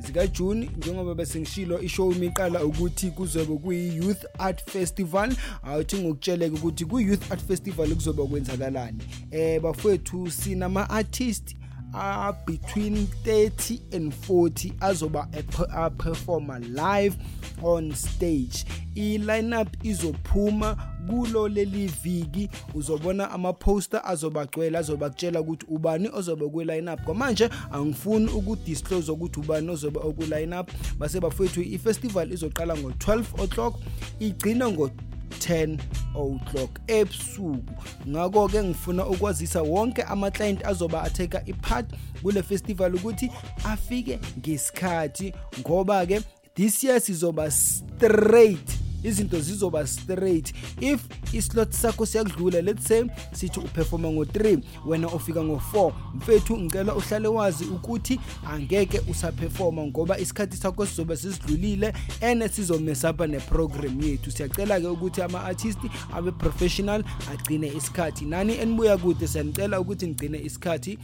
zikajuni njengoba bese ngishilo ishow imiqala ukuthi kuzobe kuyi-youth art festival. Awuthi ngokutsheleka ukuthi ku-youth art festival kuzobe kwenzakalani? Eh bafowethu sinama-artist uh, between 30 and 40 azoba aperforma live on stage. I-lineup izophuma kulo leli viki. Uzobona ama-poster azobagcwela azobakutshela ukuthi ubani ozobe kwi-lineup. Kwamanje angifuni ukudisclose ukuthi ubani ozobe okwi-lineup base bafowethu i-festival izoqala ngo-12 o'clock igcina ngo 10 o'clock ebusuku. Ngakho-ke ngifuna ukwazisa wonke ama-client azoba atheka ipart kule festival ukuthi afike ngesikhathi ngoba-ke this year sizoba straight izinto zizoba straight. If islot sakho siyakudlula let's say sithi uperforma ngo-3 wena ufika ngo-4 mfethu ngicela uhlale wazi ukuthi angeke usaperforma ngoba isikhathi sakho sizobe sisidlulile ene sizomesapha neprogram yethu. Siyacela-ke ukuthi ama-artist abe professional agcine isikhathi. Nani enibuya kude siyanicela ukuthi nigcine isikhathi.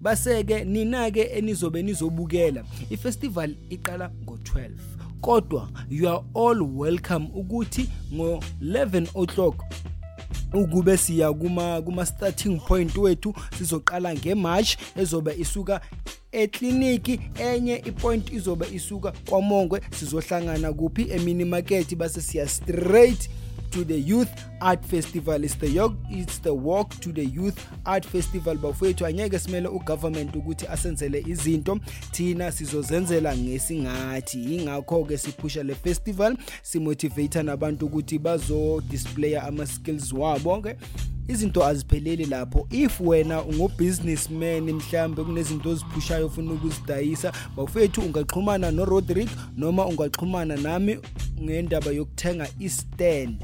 Base-ke nina-ke enizobe nizobukela. Ifestival iqala ngo-12 kodwa you are all welcome ukuthi ngo-11 o'clock ukube siya kuma kuma starting point wethu sizoqala ngemarch ezobe isuka ekliniki. Enye ipoint izobe isuka kwamongwe sizohlangana kuphi emini market base siya straight to the youth art festival. It's the, yo- it's the walk to the youth art festival. Bafowethu angeke simele ugovernment ukuthi asenzele izinto. Thina sizozenzela ngesingathi. Ingakho-ke siphusha le festival simotivate nabantu ukuthi bazodisplaya ama-skills wabo-ke. Izinto azipheleli lapho. If wena ungubusinessman mhlambe kunezinto oziphushayo ufuna ukuzidayisa bafethu ungaxhumana norodrick noma ungaxhumana nami ngendaba yokuthenga istand.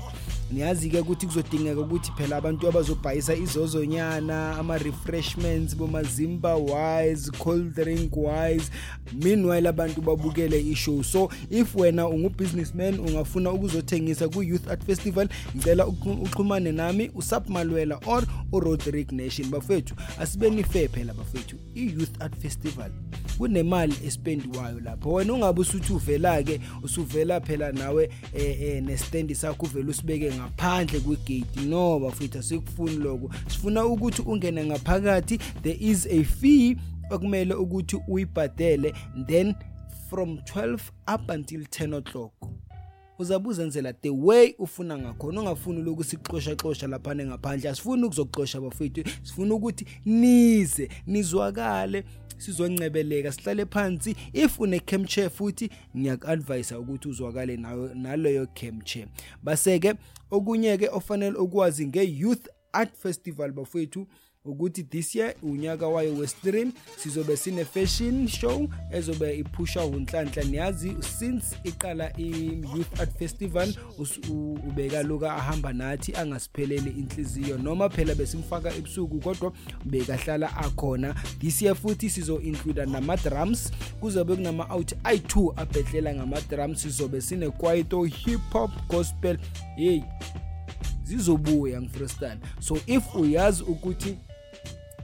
Niyazi-ke ukuthi kuzodingeka ukuthi phela abantu abazobhayisa izozonyana ama-refreshments bomazimba wise cold drink wise meanwhile abantu babukele ishow. So if wena ungubusinessman ungafuna ukuzothengisa ku-youth art festival ngicela uxhu- uxhumane nami usap malwela or urodrick nation bafethu. Asibeni fair phela bafethu i-youth art festival. Kunemali espendiwayo lapho. Wena ungabe usuthi uvela-ke usuvela phela nawe eh, eh, nestendi sakho uvele usibeke ngaphandle kwegate no bafethu asikufuni lokho. Sifuna ukuthi ungene ngaphakathi there is a fee okumele ukuthi uyibhadele then from 12 up until 10 o'clock. Uzabe uzenzela the way ufuna ngakhona ungafuni lokhu sikuxoshaxosha laphana ngaphandle asifuni ukuzokuxosha bafethu sifuna ukuthi nize nizwakale sizoncebeleka sihlale phansi. If une-cam chair futhi ngiyaku-advyisa ukuthi uzwakale nayo naleyo cam chair. Base-ke okunye-ke ofanele ukwazi nge-youth art festival bafowethu ukuthi this year unyaka wayo westream sizobe sine-fashion show ezobe iphusha unhlanhla niyazi since iqala i-youth art festival us- u- ubekaloku ahamba nathi angasipheleli inhliziyo. Noma phela besimfaka ebusuku kodwa bekahlala akhona. This year futhi sizo-includa nama-drums. Kuzobe kunama-out ayi-2 abhedlela ngama-drums. Sizobe sinekwaito hip hop gospel. Yeyi zizobuya ngifrostan so if uyazi ukuthi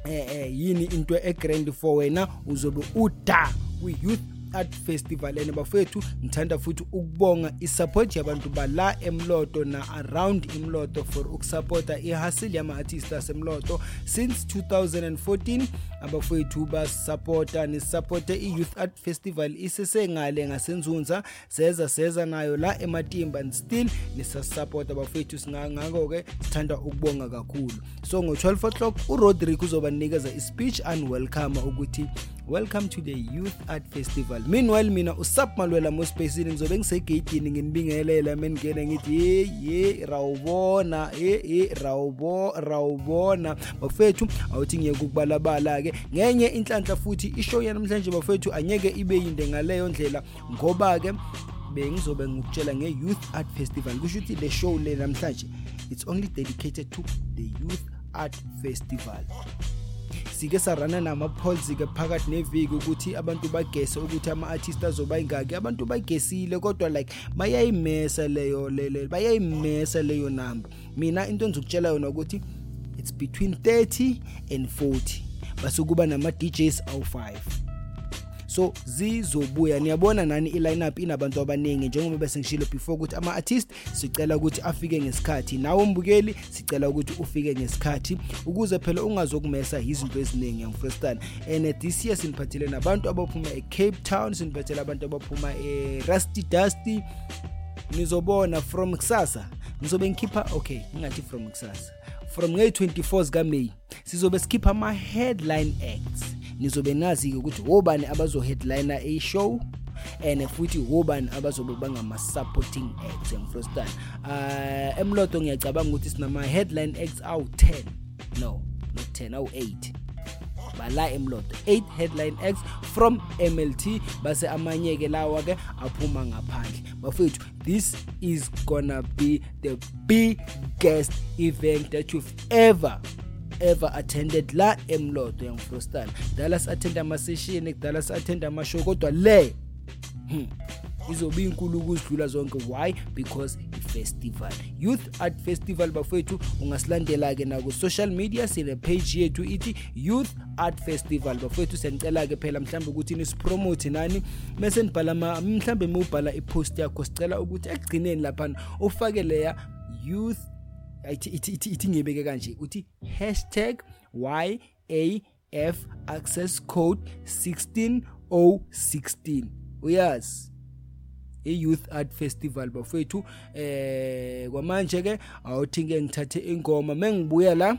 eh eh yini into egrand for wena uzobe uda kwi youth art festival and bafethu. Ngithanda futhi ukubonga isupport yabantu bala emloto na around imloto for ukusupporta ihustle yama artists asemloto. Since 2014 abafethu basupporta nisupporte i-youth art festival isesengale ngasenzunza seza seza nayo la ematimba and still nisasupport abafethu singangako-ke sithanda ukubonga kakhulu. So ngo-12 o'clock urodrick uzobanikeza i-speech and welcome ukuthi welcome to the youth art festival. Meanwhile mina usap malwela mospacini ngizobe ngisegeyidini nginibingelela mengene ngithi ye ye rawubona ye ye rawubo rawubona. Bafethu awuthi ngiyeke ukubalabala-ke. Ngenye inhlanhla futhi ishow yanamhlanje bafethu anyeke ibe yinde ngaleyo ndlela ngoba-ke bengizobe ngikutshela nge-youth art festival. Kusho ukuthi le show le namhlanje it's only dedicated to the youth art festival. Sike sarana nama-polls-ke phakathi neviki ukuthi abantu bagese ukuthi ama-artist azoba ingaki abantu bagesile kodwa like bayayimesa leyo lele bayayimesa leyo number. Mina into engizokutshela yona ukuthi it's between 30 and 40 base kuba nama-djs awu-5 so zizobuya. Niyabona nani i-lineup inabantu abaningi njengoba bese ngishilo before ukuthi ama-artist sicela ukuthi afike ngesikhathi. Nawe mbukeli sicela ukuthi ufike ngesikhathi. Ukuze phela ungazokumesa izinto eziningi yangifrestana and this year siniphathele nabantu abaphuma e-cape town siniphathele abantu abaphuma e-rusty dusty. Nizobona from kusasa. Ngizobe ngikhipha okay ngingathi from kusasa. From ngeyi-24 zikameyi sizobe sikhipha ama-headline acts. Nizobe nazi-ke ukuthi wobani abazo-headliner a-show and futhi wobani abazobe bangama-supporting acts emfrostan uh, emloto ngiyacabanga ukuthi sinama-headline acts awu-10 no not 10 awu-8 bala emloto. 8 headline acts from mlt base amanye-ke lawa-ke aphuma ngaphandle. Bafethu this is gonna be the biggest event that you've ever ever attended la emloto yangifrostan dala si-attend ama-session kudala si-attend ama-show kodwa le hmm. izobe inkulu ukuzidlula zonke. Why? Because i-festival. Youth art festival bafowethu ungasilandela-ke naku-social media sine-page yethu ithi youth art festival. Bafowethu siyanicela-ke phela mhlawumbe ukuthi nisipromote nani? Mese nibhala mhlawumbe mewubhala ipost yakho sicela ukuthi ekugcineni laphana ufake leya youth ithi ngiyibeke kanje. Uthi hashtag yaf access code 16016 uyazi i-youth art festival bafowethu eh kwamanje ke awuthi ke ngithathe ingoma. Mengibuya la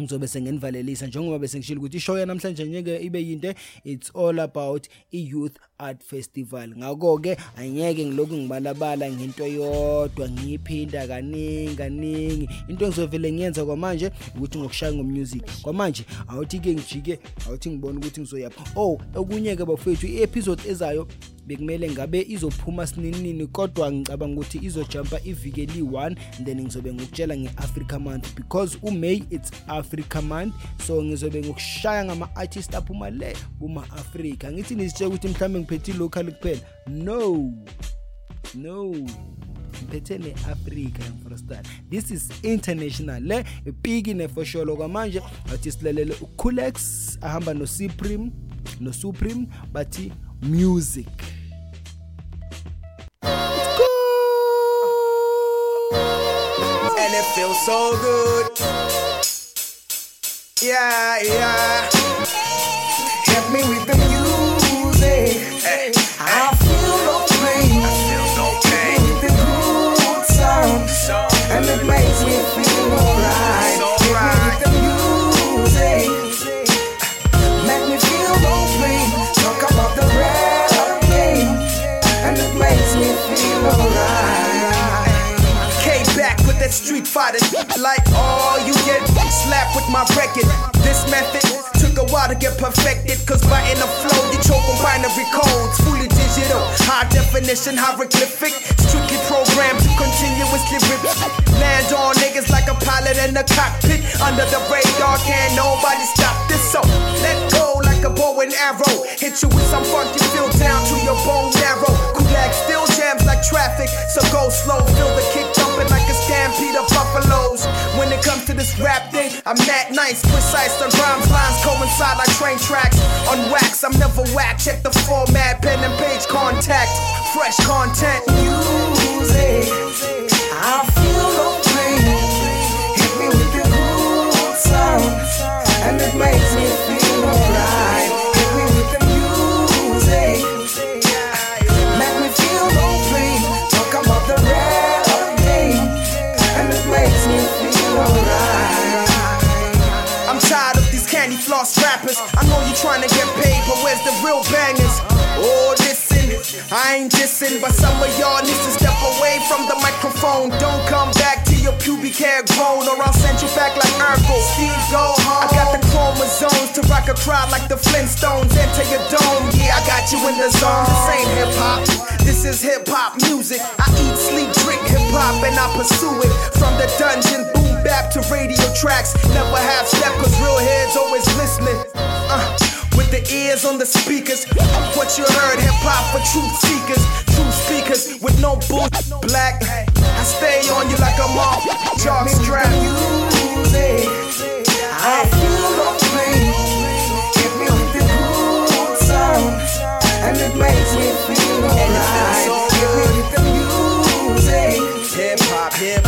ngizobe sengenivalelisa njengoba bese ngishilo ukuthi ishow yanamhlanje nyeke ibe yinte it's all about i-youth art festival. Ngako ke anyeke ngiloku ngibalabala ngento yodwa ngiyiphinda kaningi kaningi. Into engizovele ngiyenza kwamanje ukuthi ngokushaya ngomusic. Kwamanje awuthi ke ngijike awuthi ngibone ukuthi ngizoyapha oh okunye ke bafethu i-episode ezayo bekumele ngabe izophuma sininini kodwa ngicabanga ukuthi izojumpa iviki eli-1 then ngizobe ngikutshela nge-africa month because umay it's africa month so ngizobe ngikushaya ngama-artist aphuma le kuma-afrika ngithi nizitshela ukuthi mhlawumbe ngiphethe local kuphela? No. No. Ngiphethe ne-afrika yamforostan this is international le ipiki nefosholo. Kwamanje athi silalele uculex ahamba nosupreme nosupreme bathi music. And it feels so good. Yeah, yeah. Help me with the music. I my record. This method took a while to get perfected, cause biting the flow, you choke on binary codes, fully digital, high definition, hieroglyphic, strictly programmed to continuously rip. Land on niggas like a pilot in the cockpit, under the radar, can't nobody stop this. So let go like a bow and arrow, hit you with some funk you feel down to your bone marrow. Kulak still jams like traffic, so go slow, feel the kick a stampede of buffaloes. When it comes to this rap thing, I'm that nice, precise. The rhymes lines coincide like train tracks. On wax, I'm never whack. Check the format, pen and page contact. Fresh content. Music. I feel I know you trying to get paid, but where's the real bangers? Oh, listen, I ain't dissing, but some of y'all need to step away from the microphone. Don't come back to your pubic hair grown, or I'll send you back like Urkel. Steve, go home. I got the chromosomes to rock a crowd like the Flintstones. Enter your dome, yeah, I got you in the zone. This ain't hip hop, this is hip hop music. I eat, sleep, drink hip hop, and I pursue it from the dungeon. Boom bap to radio tracks. Never have step, cause real heads always listening. Uh, with the ears on the speakers. What you heard, hip hop for truth seekers. True speakers with no bull black. I stay on you like a mob. Jock strap. Music. I feel no pain. Hit me with the good sound, and it makes me feel alright. Hit me with the music. Hip hop, hip hop.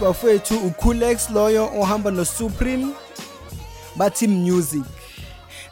bafethu ukhulex loyo ohamba nosupreme bathi music.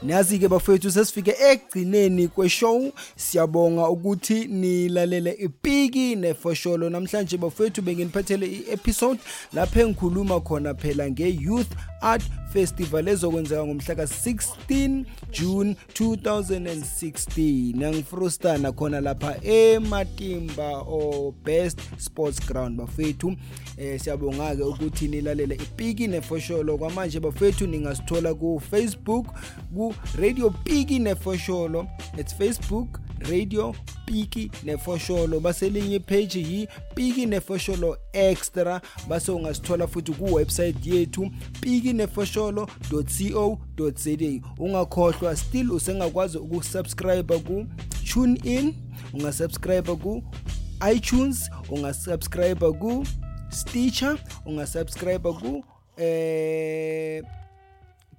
Nazi-ke bafethu sesifike ekugcineni kweshow. Siyabonga ukuthi nilalele ipiki nefosholo. Namhlanje bafethu benginiphathele i-episode lapho engikhuluma khona phela nge-youth art festival ezokwenzeka ngomhla ka-16 june 2016 angifrustana khona lapha ematimba o best sports ground bafethu. Eh siyabonga-ke ukuthi nilalele ipiki nefosholo. Kwamanje bafethu ningasithola ku-facebook ku-radio piki nefosholo. It's facebook radio piki nefosholo. Baselinye page yi-piki nefosholo extra. Base ungasithola futhi kuwebsite yethu piki nefosholo co za. Ungakhohlwa still usengakwazi ukusubscribe ku-tune in ungasubscribe ku-itunes ungasubscribe ku-stitcher ungasubscribe ku eh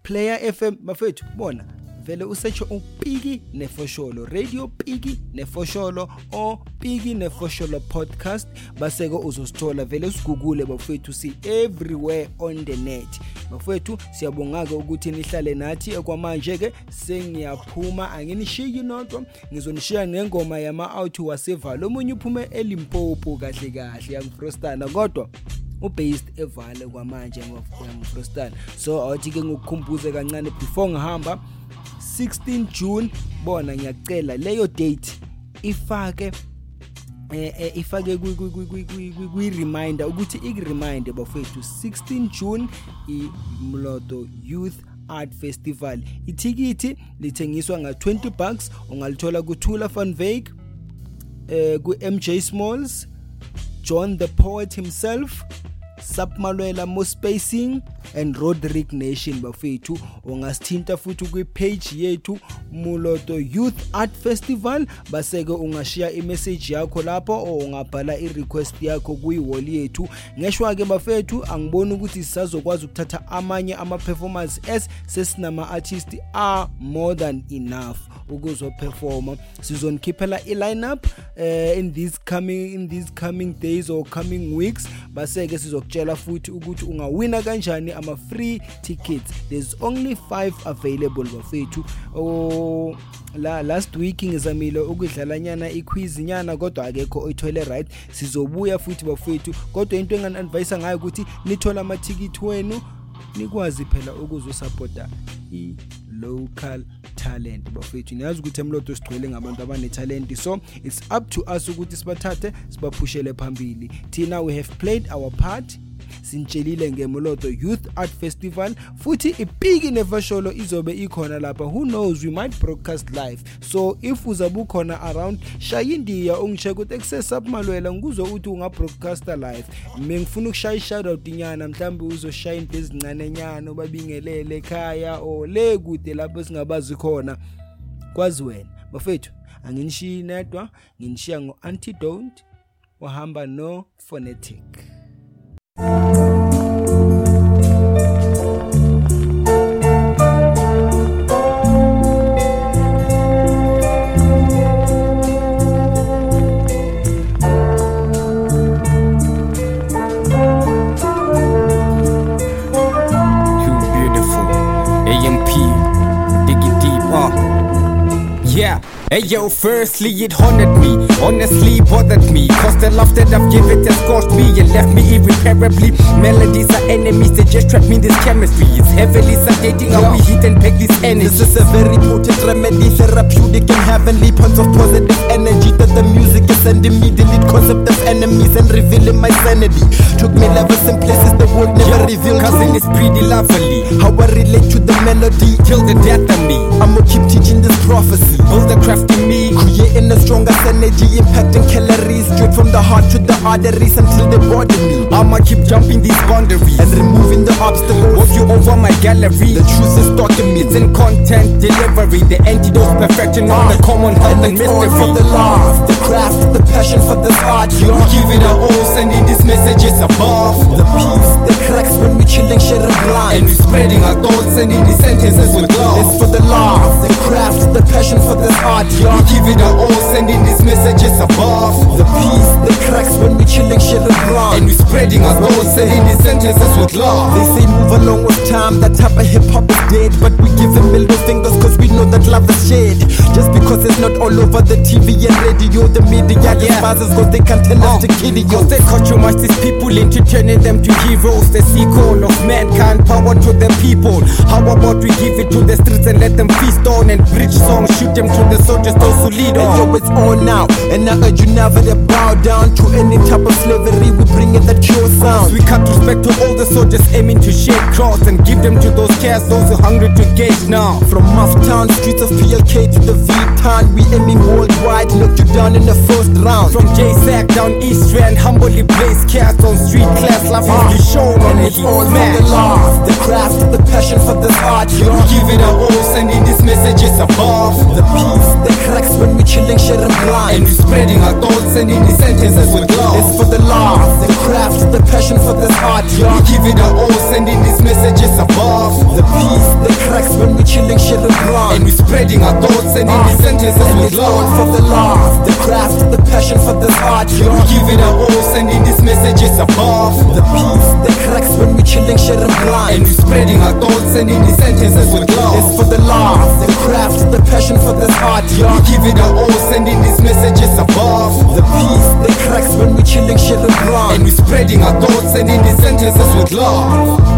player fm bafethu bona. Vele usearch upiki nefosholo radio piki nefosholo o piki nefosholo podcast. Baseke uzosithola vele usigugule bafethu si everywhere on the net. Bafethu siyabonga-ke ukuthi nihlale nathi okwamanje-ke sengiyaphuma. Anginishiki nodwa ngizonishiya ngengoma yama-out wasevalo. Omunye uphume elimpopo kahle kahle yangifrostana. Kodwa ubased evale kwamanje yangifrostana. So awuthi-ke ngikukhumbuze kancane before ngihamba 16 June bona ngiyacela leyo date ifake eh eh, ifake kwi reminder ukuthi ikuremind bafethu 16 June imloto youth art festival. Ithikithi lithengiswa nga20 bucks ungalithola kuthula Van Wyk eh ku MJ Smalls John the Poet himself Sapmalwela Mo Spacing and Roderick Nation bafethu. Ungasithinta futhi kwi-page yethu Muloto Youth Art Festival. Baseke ungashiya imessage yakho lapho o ungabhala i-request yakho kuyiwall yethu. Ngeshwa ke bafethu angiboni ukuthi sisazokwazi ukuthatha amanye ama-performance as sesinama-artist are more than enough ukuzoperforma. Sizonikhiphela i-lineup uh, in these coming in these coming days or coming weeks. Baseke sizokutshela futhi ukuthi ungawina kanjani ama-free tickets. There's only 5 available bafethu. Oh, la last week ngizamile ukudlala nyana iquiz nyana kodwa akekho oyithole right. Sizobuya futhi bafethu kodwa into engani-advise ngayo ukuthi nithola amathikithi wenu nikwazi phela ukuzosupporta i-local talent bafethu. Niyazi ukuthi emlotho sigcwele ngabantu abanetalent so it's up to us ukuthi sibathathe sibaphushele phambili. Thina we have played our part. Sintshelile ngemoloto youth art festival futhi ipiki nevasholo izobe ikhona lapha. Who knows we might broadcast live. So if uzabe ukhona around shaya indiya ungicheck ukuthi ekusesaphumalwela ngikuzwe uthi ungabroadcasta live. Mina ngifuna ukushaya i-shoutout nyana mhlawumbe uzoshaya into ezincane nyana ubabingelele ekhaya or le kude lapho singabazi khona. Kwazi wena bafethu anginishiyi nedwa nginishiya ngo-antidote wahamba no phonetic Hey yo, firstly it honored me, honestly bothered me. Cause the love that I've given has scorched me and left me irreparably. Melodies are enemies, they just trap me in this chemistry. It's heavily sedating how we heat and peg this energy. This is a very potent remedy, therapeutic and heavenly Points of positive energy that the music is sending me. Delete concept of enemies and revealing my sanity. Took me levels and places the world never revealed Cousin is pretty lovely. How I relate to the melody Till the death of me. I'ma keep teaching this prophecy. Build the craft in me. Creating a stronger energy Impacting calories Straight from the heart to the arteries Until they body me. I'ma keep jumping these boundaries And removing the obstacles. Walk you over my gallery The truth is stalking me. It's in content delivery The antidote perfection of the common health and all for mystery. the love The craft, the passion for this art. We give it all Sending these messages above. The peace, the cracks when we chilling sharing blind And we spreading our thoughts Sending these sentences with love. It's for the love, the craft, the passion for this art, Give it our all Sending these messages above. The peace, the cracks when we chilling sharing And blind we spreading our thoughts Sending these sentences with love. They say move along with time, that type of hip hop is dead. But we give them middle fingers cause we know that love is shared. Just because it's not all over the TV and radio, the media despises cause they can't tell us to kid you. They customise these people into turning them to heroes. The sequel of mankind, power to the people. How about we give it to the streets and let them feast on And bridge songs, shoot them to the soldiers, those who lead And on yo, it's on now. And I urge you never to bow down to any type of slavery. We bring in that pure sound. We cut respect to all the soldiers aiming to shake cross And give them to those cats, those who hungry to gauge now From Mufftown, streets of PLK to the V-Town, we aiming worldwide. Knocked you down in the first round. From J-Sack down East Strand, humbly blaze cats on street class Laughingly shown on the It's heat smash the love, the craft, the passion for this art, We y'all. give it our all, sending these messages above The peace, the cracks when we chilling, sharing And blind. we spreading our thoughts, sending these sentences with It's love for the love, the craft, the passion for this art, We y'all. give it our all, sending these messages above The peace, the cracks when we chilling, sharing And blind. we spreading our thoughts, sending these sentences And with it's love for the love, the craft, the passion for this art, We y'all. give it our all, sending these messages above The peace, the cracks when we chilling, sharing And blind. we spreading our thoughts, sending these sentences with It's love for the love, the craft, the passion for this art, We y'all. give it our all, sending these messages above The peace, the cracks when we chilling, sharing And blind. we spreading our thoughts, sending these sentences with love